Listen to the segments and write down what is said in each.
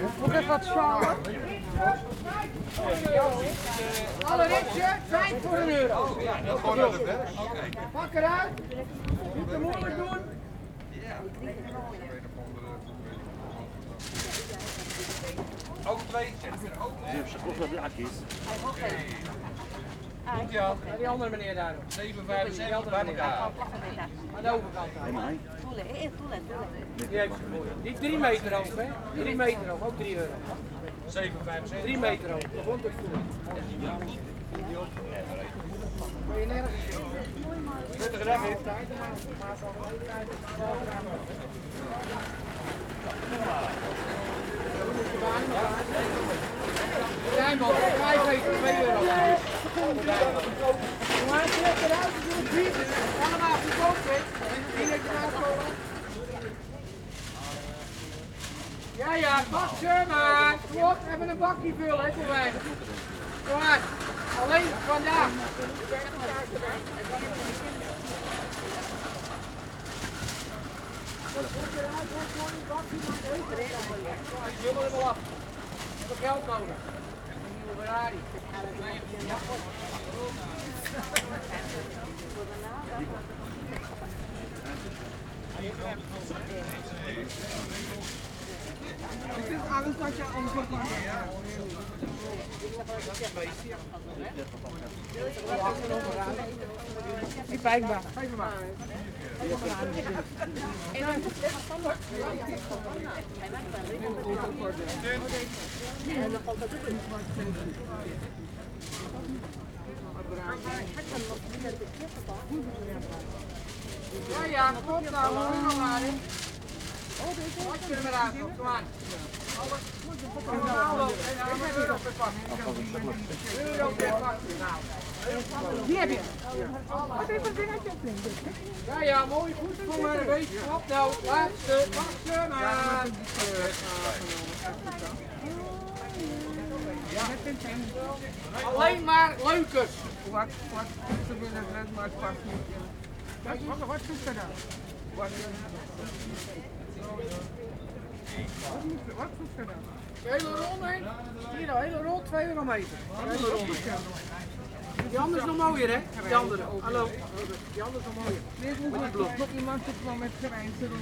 Moet even wat sjouwen. Allereerst, vijf voor een euro. Gewoon naar de bed. Pak eruit. Niet te moeilijk doen. Ook twee. Ook Ja, die andere meneer daar. 7,75 bij elkaar. Aan de overkant. daar. Die heeft ze voor je. Die is drie meter hoog, hè? Drie meter hoog, ook 3 euro. 7,75. Drie meter hoog. Begon tot voelen. Kun je nergens zien. Goed gedaan, hè? Jij man, 5 meter, 2 euro. Eruit. Allemaal heb eruit komen. Ja, ja, pak ze maar. Even een bakje vullen, hè, voor mij. Kom maar. Alleen vandaag. Ik wil er wel af. Ik heb geld nodig. Een nieuwe Ferrari. Het is alles wat je ons op Die pijpbaan. Geef me maar. Ja, ja, kom nou, kom nou maar. hè. Wat je er maar aan, kom aan. Allemaal lopen. En dan een euro per pak. Euro per pak. Nou. Die heb je. Wat is een dingetje op links? Ja, ja, mooi, goed voor mijn wetenschap. Nou, laatste, pak ze maar. Alleen maar leukers. Wat, wat is er binnen het maar het past niet. Wat, wat, er dan? Wat, wat, er dan? De hele rol heen. Hier, de hele rol, 2 euro meter. De hele rol. Die andere is nog mooier, hè? Die andere. Hallo. Die andere is nog mooier. Nee, ik moet nog nog iemand zit wel met grijns erop.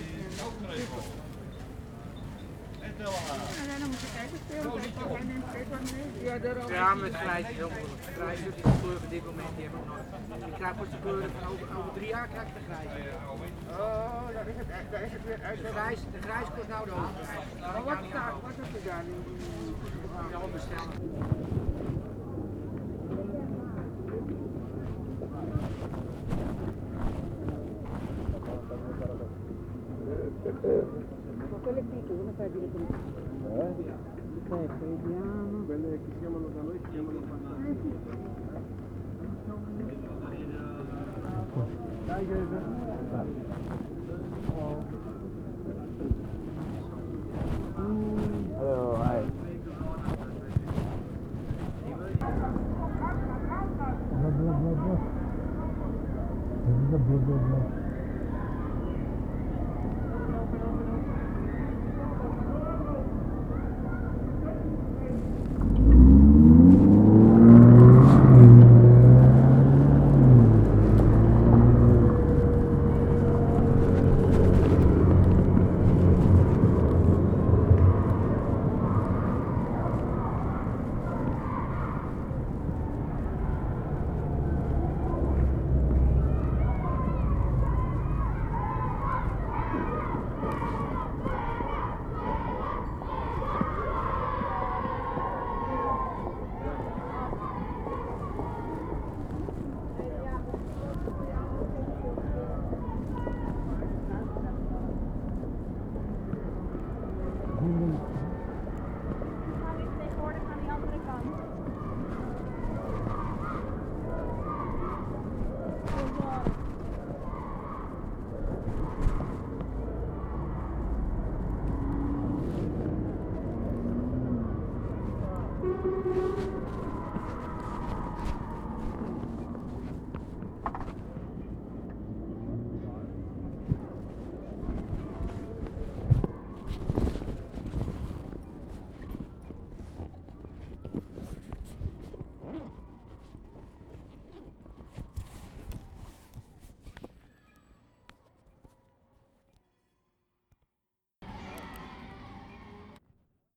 Ja, dan moet je kijken, spelen. Hij neemt twee van mee. Ja, daarom. Ja, met grijs is heel moeilijk. Grijs is kleur van dit moment, die hebben we nog. Ik krijg pas de kleuren van over, over drie jaar krijg ik de grijs. Oh, daar is het, daar is het weer uit. De grijs, de grijs kost nou de hoofdprijs. Maar wat staat, wat is er daar nu? Ja, bestellen. quelle piccole, come fai a dire quelle piccole? Eh? Peppe, vediamo. Quelle che chiamano da noi si chiamano banane. Eh sì. Dai Greta. Oh. Mm. Hello, hi. Blah, blah, blah, blah. This is a blah, blah, blah.